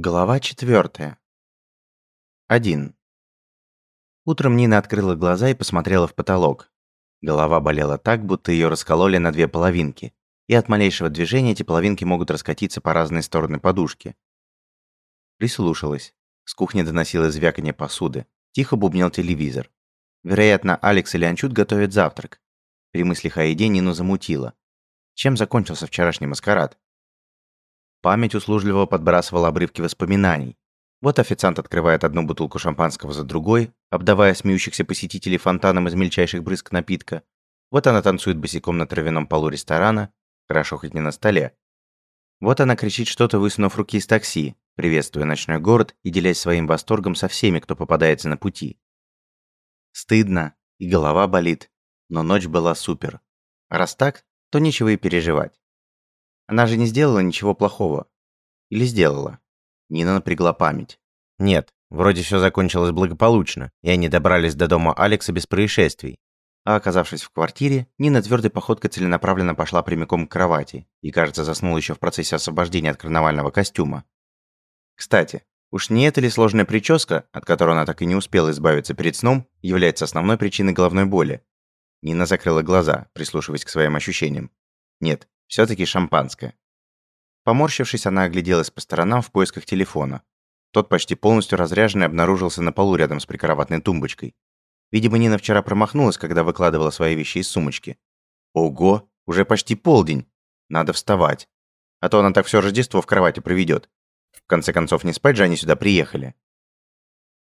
Глава четвертая. Один. Утром Нина открыла глаза и посмотрела в потолок. Голова болела так, будто ее раскололи на две половинки, и от малейшего движения эти половинки могут раскатиться по разные стороны подушки. Прислушалась. С кухни доносилось звяканье посуды. Тихо бубнил телевизор. Вероятно, Алекс или Анчут готовят завтрак. При мыслях о еде Нину замутило. Чем закончился вчерашний маскарад? Память услужливо подбрасывала обрывки воспоминаний. Вот официант открывает одну бутылку шампанского за другой, обдавая смеющихся посетителей фонтаном из мельчайших брызг напитка. Вот она танцует босиком на травяном полу ресторана, хорошо хоть не на столе. Вот она кричит что-то, высунув руки из такси, приветствуя ночной город и делясь своим восторгом со всеми, кто попадается на пути. Стыдно, и голова болит, но ночь была супер. раз так, то нечего и переживать. Она же не сделала ничего плохого. Или сделала? Нина напрягла память. Нет, вроде все закончилось благополучно, и они добрались до дома Алекса без происшествий. А оказавшись в квартире, Нина твердой походкой целенаправленно пошла прямиком к кровати и, кажется, заснула еще в процессе освобождения от карнавального костюма. Кстати, уж не эта ли сложная прическа, от которой она так и не успела избавиться перед сном, является основной причиной головной боли? Нина закрыла глаза, прислушиваясь к своим ощущениям. Нет, все-таки шампанское. Поморщившись, она огляделась по сторонам в поисках телефона. Тот почти полностью разряженный обнаружился на полу рядом с прикроватной тумбочкой. Видимо, Нина вчера промахнулась, когда выкладывала свои вещи из сумочки. Ого, уже почти полдень. Надо вставать. А то она так все Рождество в кровати проведет. В конце концов, не спать же они сюда приехали.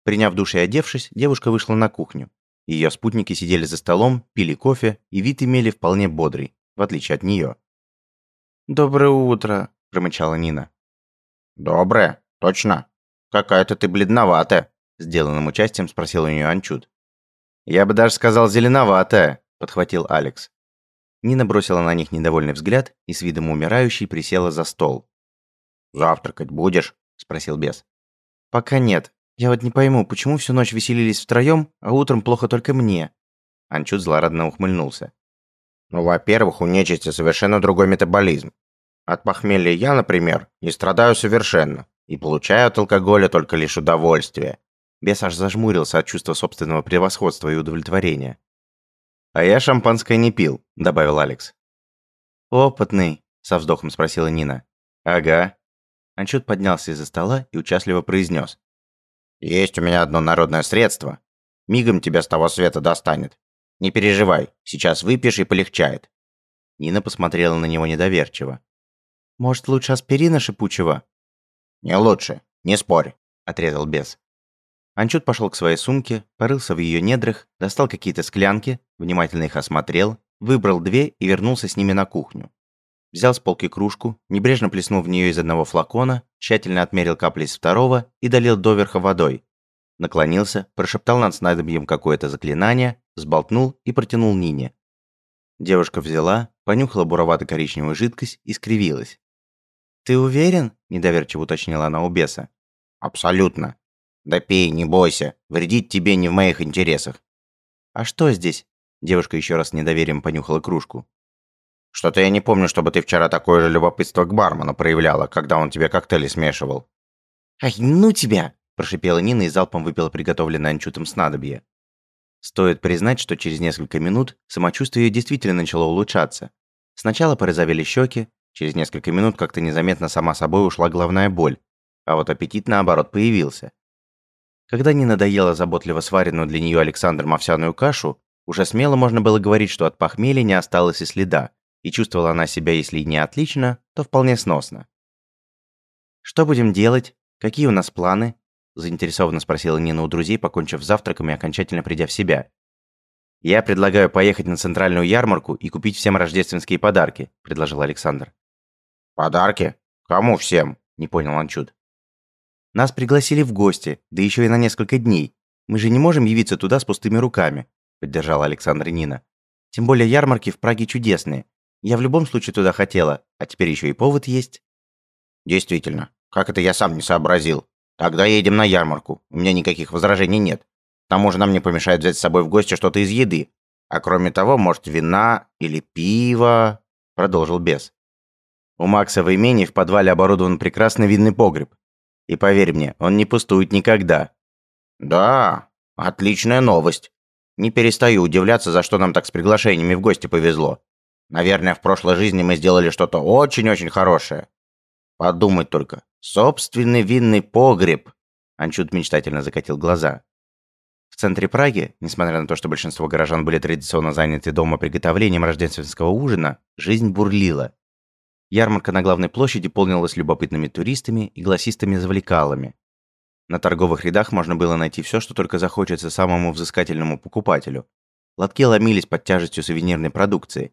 Приняв душ и одевшись, девушка вышла на кухню. Ее спутники сидели за столом, пили кофе, и вид имели вполне бодрый, в отличие от нее. «Доброе утро», – промычала Нина. «Доброе? Точно? Какая-то ты бледноватая», – сделанным участием спросил у нее Анчут. «Я бы даже сказал зеленоватая», – подхватил Алекс. Нина бросила на них недовольный взгляд и с видом умирающей присела за стол. «Завтракать будешь?» – спросил бес. «Пока нет. Я вот не пойму, почему всю ночь веселились втроем, а утром плохо только мне?» Анчут злорадно ухмыльнулся. Ну, во-первых, у нечисти совершенно другой метаболизм. От похмелья я, например, не страдаю совершенно и получаю от алкоголя только лишь удовольствие. Бес аж зажмурился от чувства собственного превосходства и удовлетворения. «А я шампанское не пил», — добавил Алекс. «Опытный?» — со вздохом спросила Нина. «Ага». Анчут поднялся из-за стола и участливо произнес. «Есть у меня одно народное средство. Мигом тебя с того света достанет. Не переживай, сейчас выпьешь и полегчает». Нина посмотрела на него недоверчиво. «Может, лучше аспирина шипучего?» «Не лучше, не спорь», — отрезал бес. Анчут пошел к своей сумке, порылся в ее недрах, достал какие-то склянки, внимательно их осмотрел, выбрал две и вернулся с ними на кухню. Взял с полки кружку, небрежно плеснул в нее из одного флакона, тщательно отмерил капли из второго и долил доверха водой. Наклонился, прошептал над снадобьем какое-то заклинание, сболтнул и протянул Нине. Девушка взяла, понюхала буровато-коричневую жидкость и скривилась. «Ты уверен?» – недоверчиво уточнила она у беса. «Абсолютно. Да пей, не бойся. Вредить тебе не в моих интересах». «А что здесь?» – девушка еще раз с недоверием понюхала кружку. «Что-то я не помню, чтобы ты вчера такое же любопытство к бармену проявляла, когда он тебе коктейли смешивал». «Ай, ну тебя!» – прошипела Нина и залпом выпила приготовленное анчутом снадобье. Стоит признать, что через несколько минут самочувствие действительно начало улучшаться. Сначала порозовели щеки, через несколько минут как-то незаметно сама собой ушла головная боль, а вот аппетит наоборот появился. Когда не надоела заботливо сваренную для нее Александром овсяную кашу, уже смело можно было говорить, что от похмелья не осталось и следа, и чувствовала она себя, если и не отлично, то вполне сносно. «Что будем делать? Какие у нас планы?» Заинтересованно спросила Нина у друзей, покончив с завтраком и окончательно придя в себя. «Я предлагаю поехать на центральную ярмарку и купить всем рождественские подарки», – предложил Александр. «Подарки? Кому всем?» – не понял Анчут. «Нас пригласили в гости, да еще и на несколько дней. Мы же не можем явиться туда с пустыми руками», – поддержала Александр Нина. «Тем более ярмарки в Праге чудесные. Я в любом случае туда хотела, а теперь еще и повод есть». «Действительно, как это я сам не сообразил?» Тогда едем на ярмарку. У меня никаких возражений нет. К тому же нам не помешает взять с собой в гости что-то из еды. А кроме того, может, вина или пиво, продолжил бес. У Макса в имении в подвале оборудован прекрасный винный погреб. И поверь мне, он не пустует никогда. Да, отличная новость. Не перестаю удивляться, за что нам так с приглашениями в гости повезло. Наверное, в прошлой жизни мы сделали что-то очень-очень хорошее. Подумать только. Собственный винный погреб. Анчут мечтательно закатил глаза. В центре Праги, несмотря на то, что большинство горожан были традиционно заняты дома приготовлением рождественского ужина, жизнь бурлила. Ярмарка на главной площади полнилась любопытными туристами и гласистыми завлекалами. На торговых рядах можно было найти все, что только захочется самому взыскательному покупателю. Лотки ломились под тяжестью сувенирной продукции.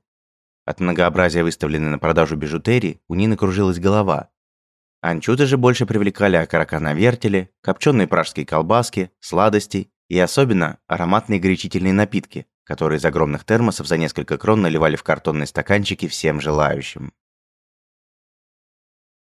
От многообразия выставленной на продажу бижутерии у Нины кружилась голова. Анчуты же больше привлекали окорока на вертеле, копченые пражские колбаски, сладости и особенно ароматные горячительные напитки, которые из огромных термосов за несколько крон наливали в картонные стаканчики всем желающим.